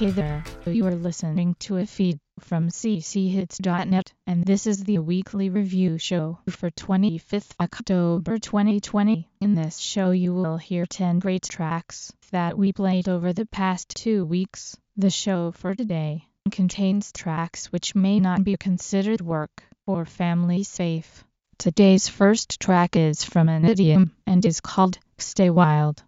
Hey there, you are listening to a feed from cchits.net, and this is the weekly review show for 25th October 2020. In this show, you will hear 10 great tracks that we played over the past two weeks. The show for today contains tracks which may not be considered work or family safe. Today's first track is from an idiom and is called Stay Wild.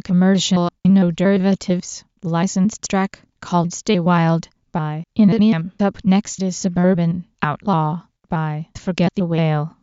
non-commercial, no derivatives, licensed track called Stay Wild by Inanium. Up next is Suburban Outlaw by Forget the Whale.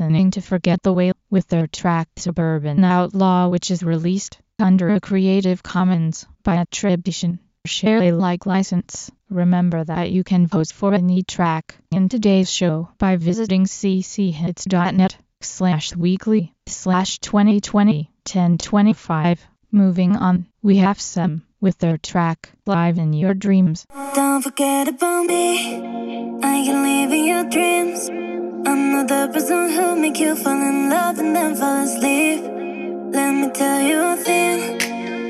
Listening to Forget the Whale with their track Suburban Outlaw which is released under a Creative Commons by attribution. Share Alike license. Remember that you can vote for any track in today's show by visiting cchits.net slash weekly slash 2020 1025. Moving on, we have some with their track Live in Your Dreams. Don't forget about me. I can live in your dreams. Not person who make you fall in love and then fall asleep. Let me tell you a thing.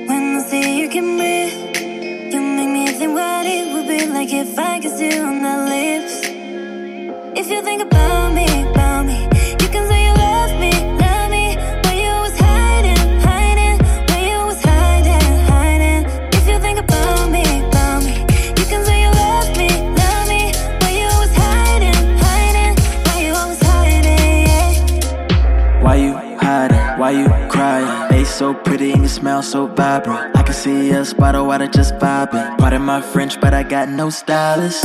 When I see you can breathe, you make me think what it would be like if I kissed you on the lips. If you think about me, so pretty and you smell so vibrant. I can see us by the water just vibing. Pardon my French, but I got no stylist.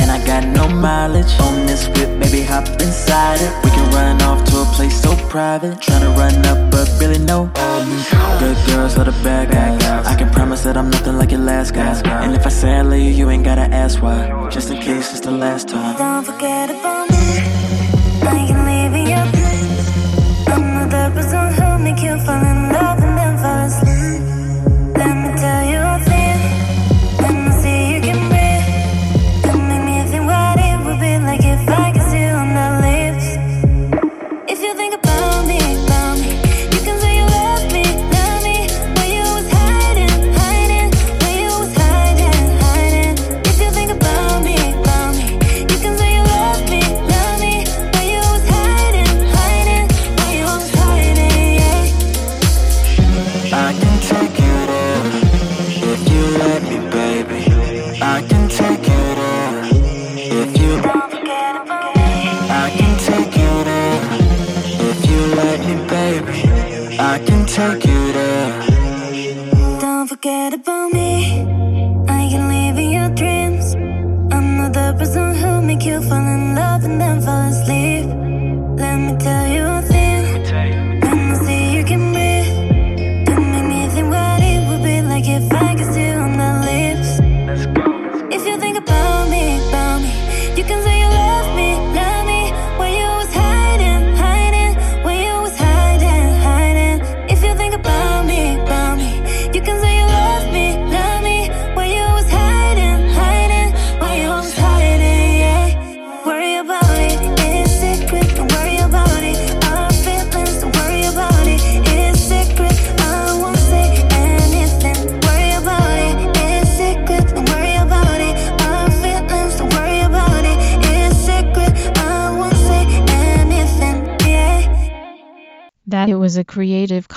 And I got no mileage on this whip, baby, hop inside it. We can run off to a place so private. Tryna run up, but really no. Good girls are the bad guys. I can promise that I'm nothing like your last guy. And if I say I you, you ain't gotta ask why. Just in case it's the last time. Don't forget about me.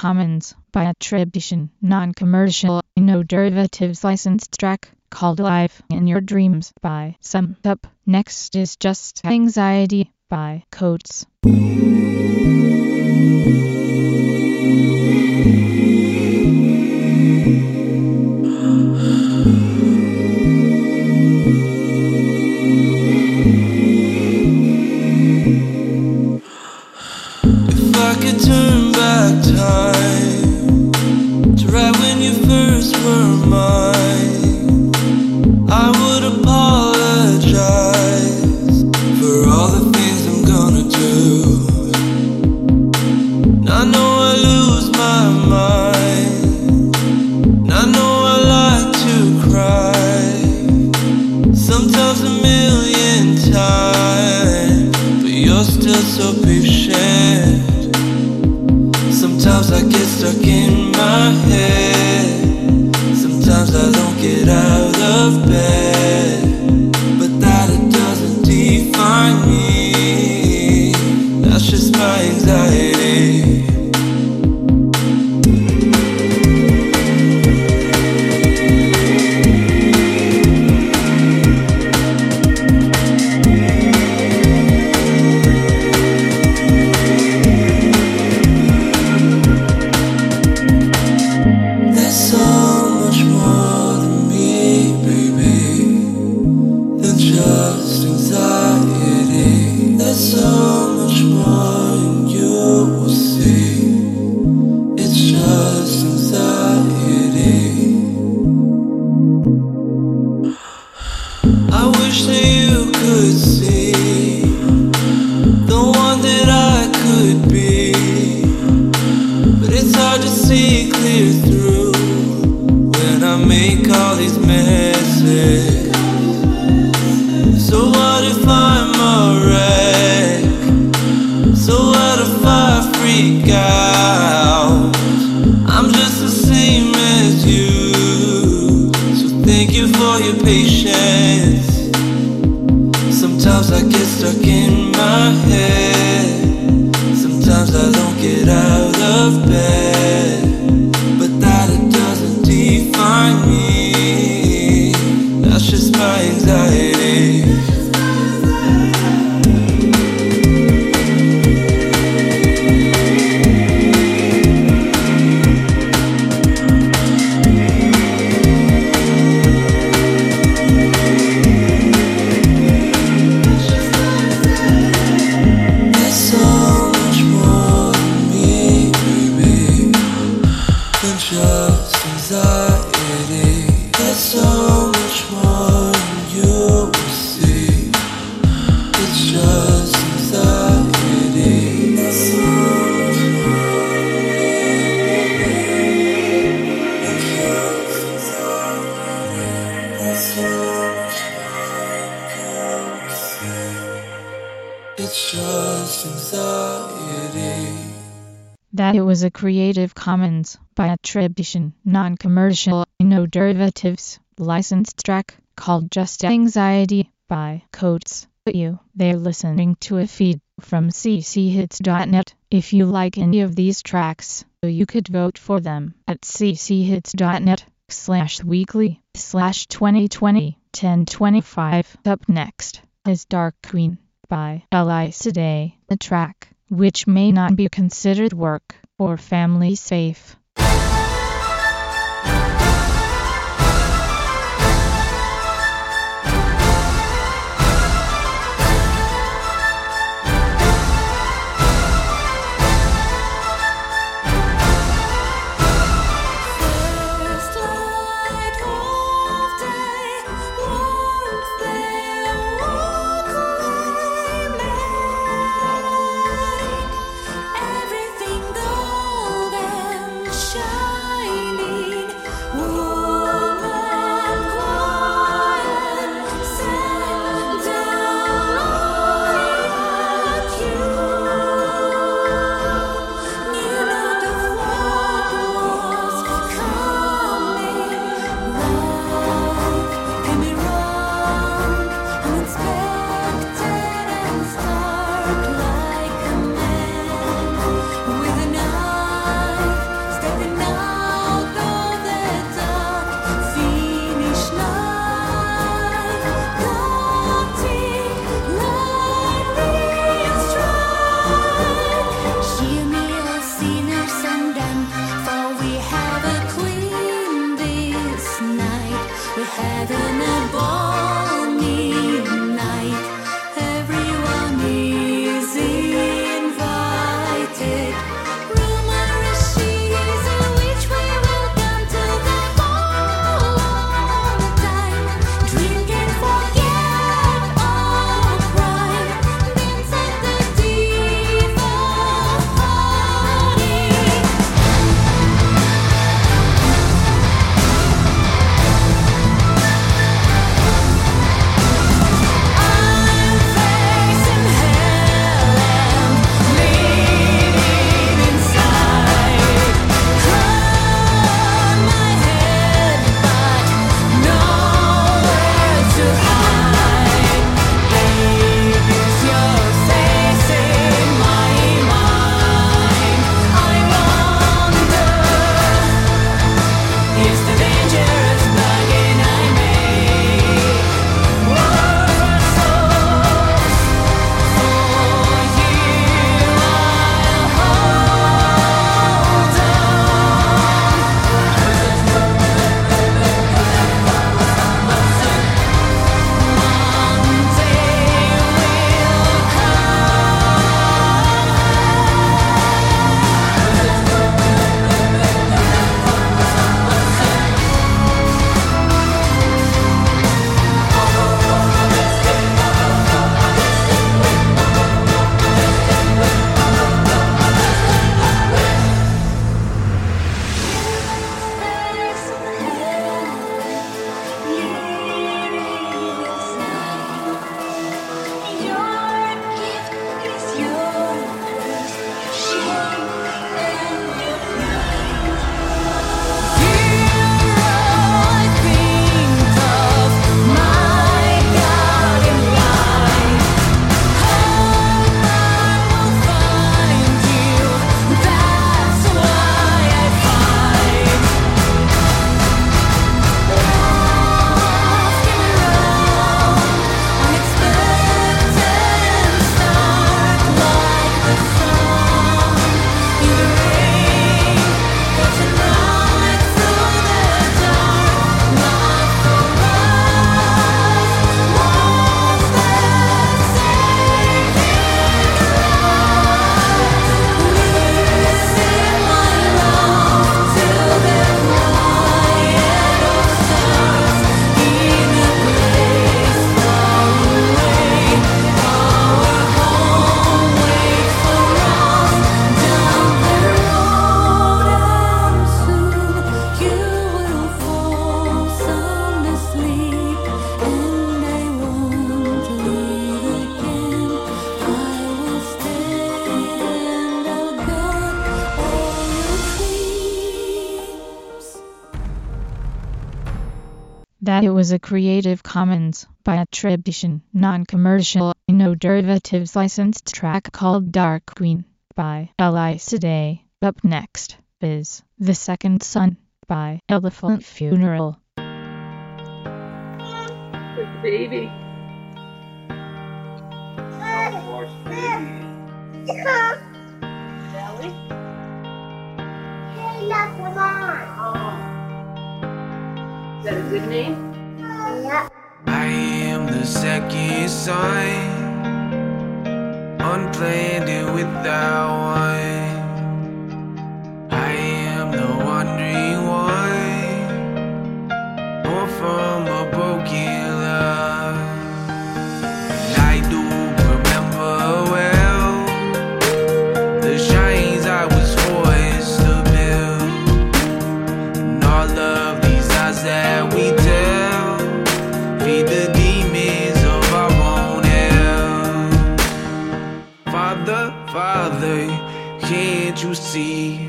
Commons by attribution, non-commercial, no derivatives licensed track called Live in Your Dreams by Sum Up. Next is Just Anxiety by Coates. time make all these messes. Just anxiety. That it was a Creative Commons by attribution, non-commercial, no derivatives, licensed track called Just Anxiety by Coates. You, they're listening to a feed from cchits.net. If you like any of these tracks, you could vote for them at cchits.net slash weekly slash 2020 1025. Up next is Dark Queen by Elisa Day, the track which may not be considered work or family safe. was a Creative Commons by attribution, non-commercial, no derivatives licensed track called Dark Queen by Elisa Day. Up next is The Second Son by Elephant Funeral. Baby. Hey, look, come. Is that a good name? I am the second son, unplanned and without one. I am the wandering one, born from see?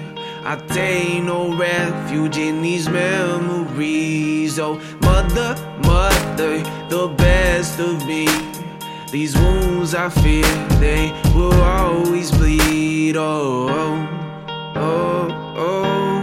I take no refuge in these memories. Oh, mother, mother, the best of me. These wounds I fear they will always bleed. Oh, oh, oh, oh, oh,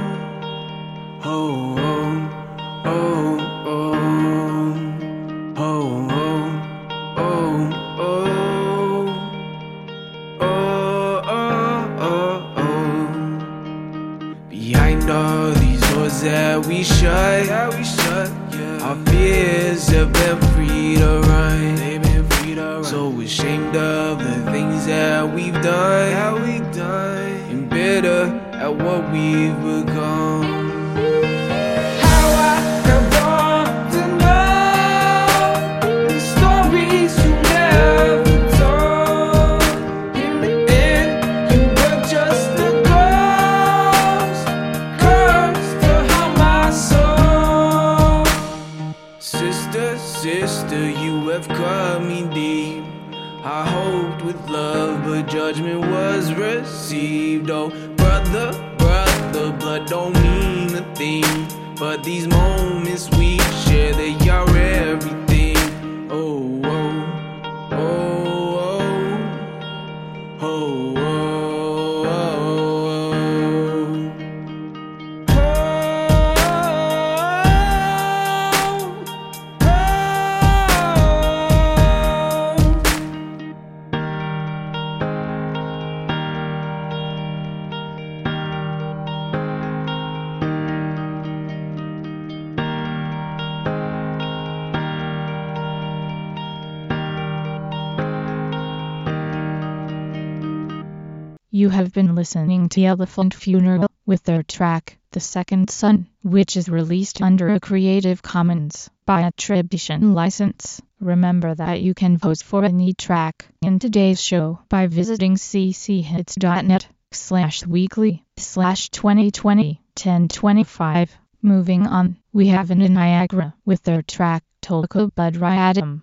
You have been listening to Elephant Funeral with their track, The Second Son, which is released under a Creative Commons by attribution license. Remember that you can vote for any track in today's show by visiting cchits.net slash weekly slash 2020 1025. Moving on, we have in Niagara with their track Tolka Budrayadam.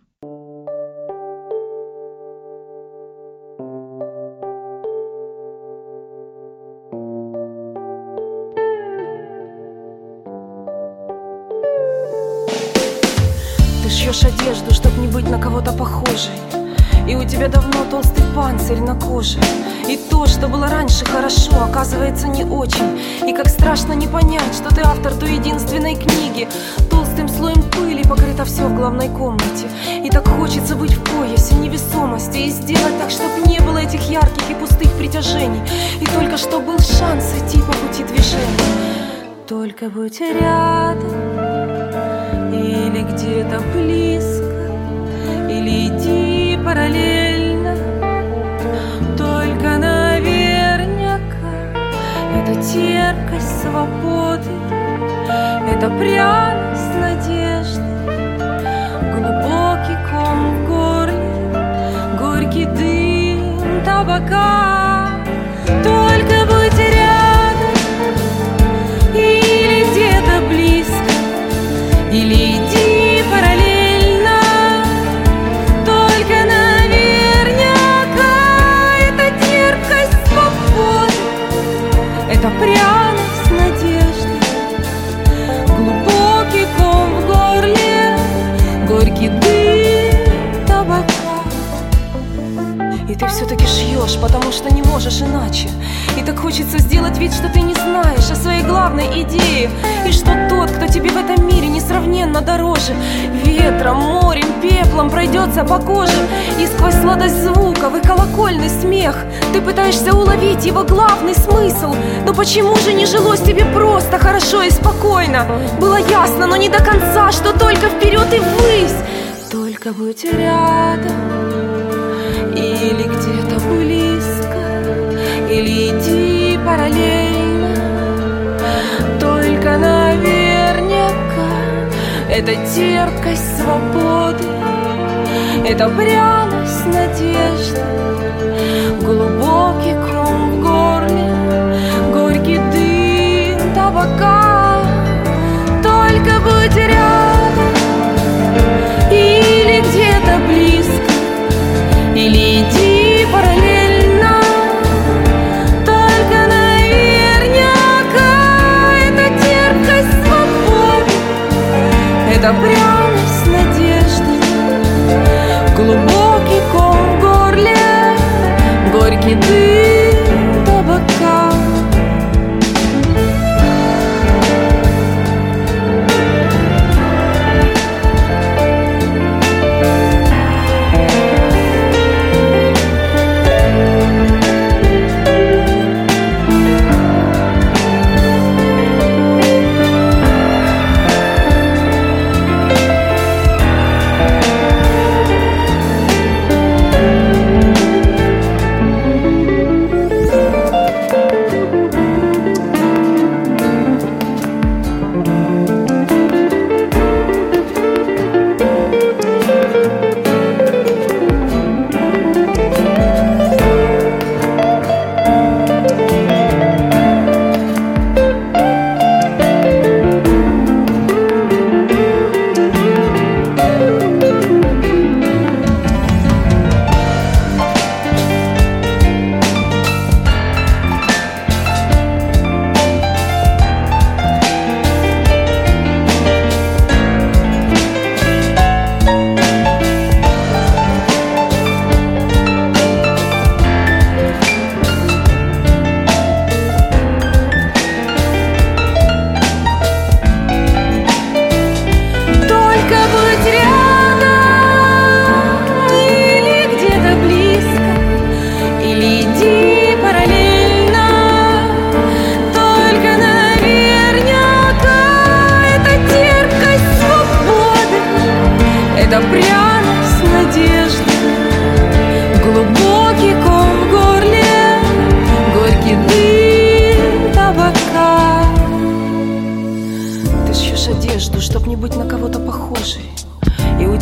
Шьешь одежду, чтоб не быть на кого-то похожей. И у тебя давно толстый панцирь на коже. И то, что было раньше хорошо, оказывается не очень. И как страшно не понять, что ты автор той единственной книги. Толстым слоем пыли покрыто все в главной комнате. И так хочется быть в поясе невесомости И сделать так, чтоб не было этих ярких и пустых притяжений. И только что был шанс идти по пути движения. Только будь рядом или где-то близко, или иди параллельно, только наверняка это терпкость свободы, это пряность надежды, глубокий ком в горле, горький дым табака. Потому что не можешь иначе. И так хочется сделать вид, что ты не знаешь О своей главной идее. И что тот, кто тебе в этом мире несравненно дороже. Ветром, морем, пеплом пройдется по коже. И сквозь сладость звуков и колокольный смех Ты пытаешься уловить его главный смысл. Но почему же не жилось тебе просто, хорошо и спокойно? Было ясно, но не до конца, что только вперед и ввысь. Только будь рядом или иди параллельно. Только наверняка это терпкость свободы, это пряность надежды, глубокий ком в горле, горький дым табака. Только будь рядом Это пряность надежды. Глубокий ком в горле Горький дым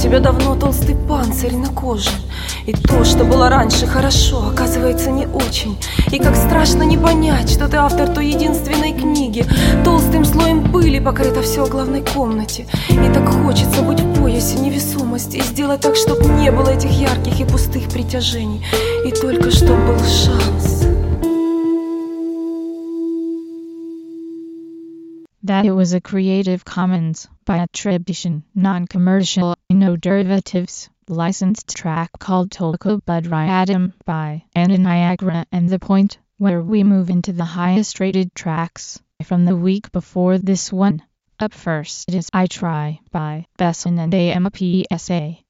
тебя давно толстый панцирь на коже. И то, что было раньше хорошо, оказывается не очень. И как страшно не понять, что ты автор той единственной книги. Толстым слоем пыли покрыто все в главной комнате. И так хочется быть в поясе невесомости. И сделать так, чтоб не было этих ярких и пустых притяжений. И только чтоб был шанс That it was a Creative Commons by attribution, non-commercial, no derivatives, licensed track called Tolka Budry Adam by Anna Niagara and the point where we move into the highest rated tracks from the week before this one. Up first is I Try by Besson and AMPSA.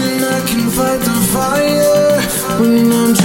And I can fight the fire. When I'm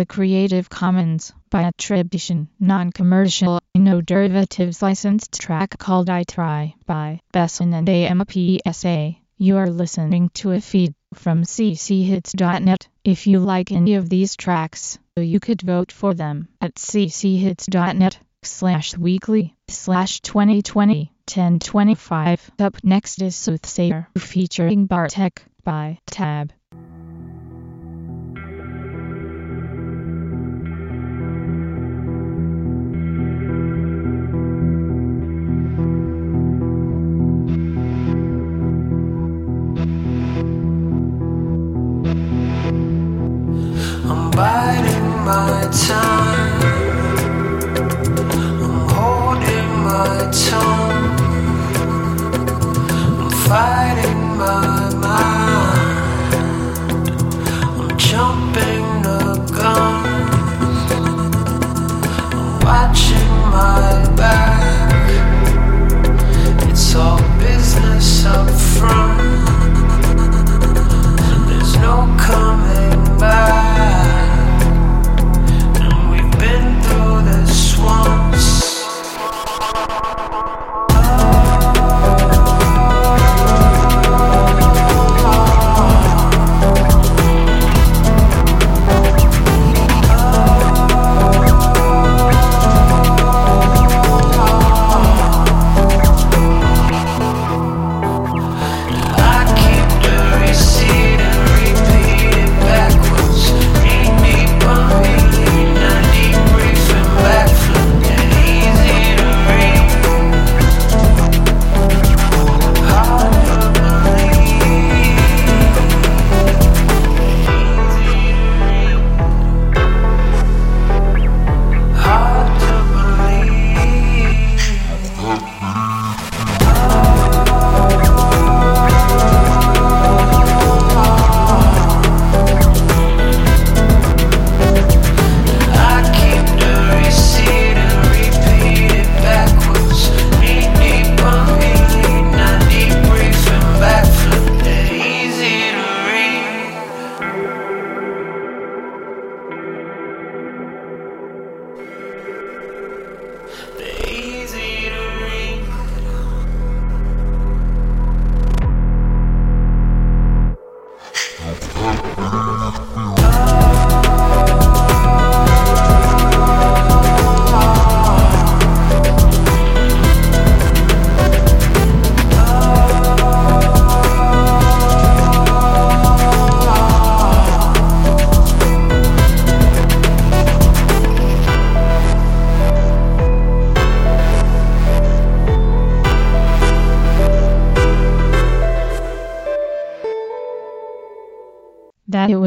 a Creative Commons by attribution, non-commercial, no derivatives licensed track called I Try by Besson and AMPSA. You are listening to a feed from cchits.net. If you like any of these tracks, you could vote for them at cchits.net slash weekly slash 2020 1025. Up next is Soothsayer featuring Bartek by Tab.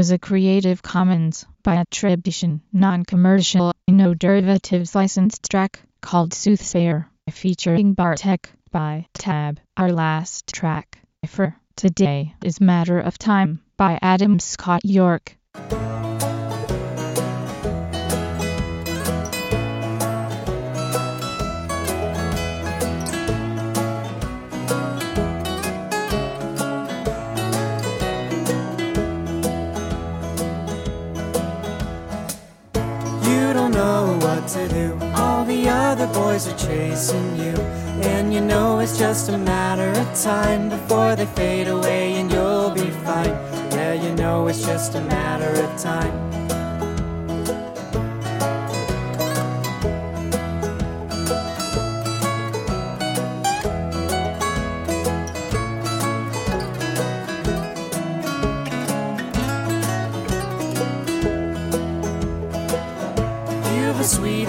Was a Creative Commons by attribution, non-commercial, no derivatives licensed track called Soothsayer featuring Bartek by Tab. Our last track for today is Matter of Time by Adam Scott York. What to do. All the other boys are chasing you. And you know it's just a matter of time before they fade away and you'll be fine. Yeah, you know it's just a matter of time.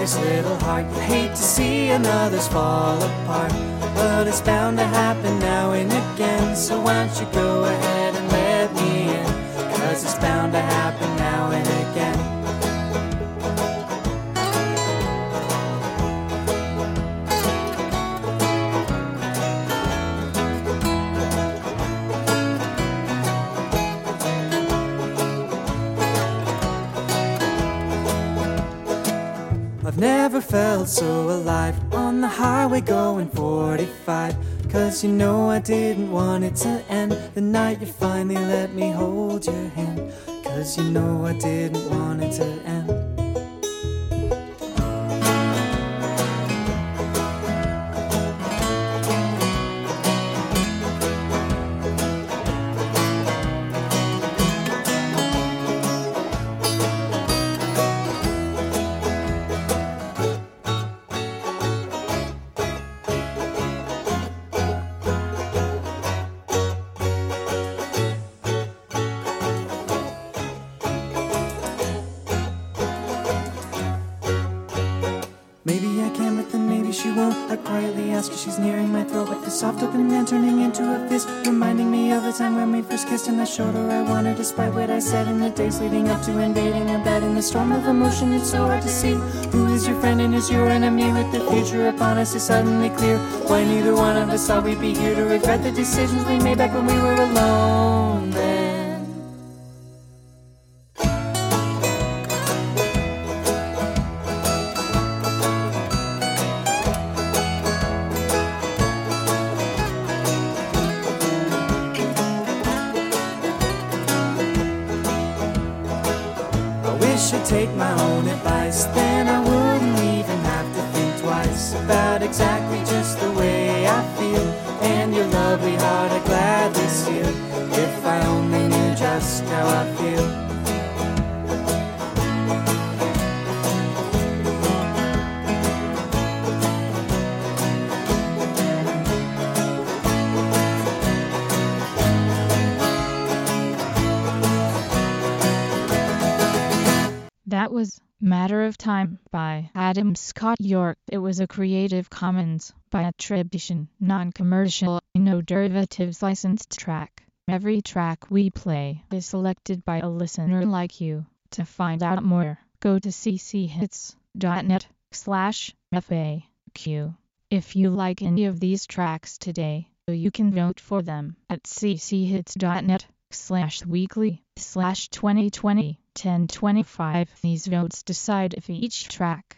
Sweetest little heart. You hate to see another's fall apart. But it's bound to happen now and again. So why don't you go ahead never felt so alive on the highway going 45. Cause you know I didn't want it to end the night you finally let me hold your hand. Cause you know I didn't want it to end. I quietly ask her, she's nearing my throat with the soft open hand turning into a fist, reminding me of the time when we first kissed. And I showed her I wanted, despite what I said in the days leading up to invading a bed. In the storm of emotion, it's so hard to see who is your friend and is your enemy. With the future upon us, is suddenly clear. Why neither one of us thought we'd be here to regret the decisions we made back when we were alone. York. It was a Creative Commons by attribution, non-commercial, no derivatives licensed track. Every track we play is selected by a listener like you. To find out more, go to cchits.net slash FAQ. If you like any of these tracks today, you can vote for them at cchits.net slash weekly slash 2020 1025. These votes decide if each track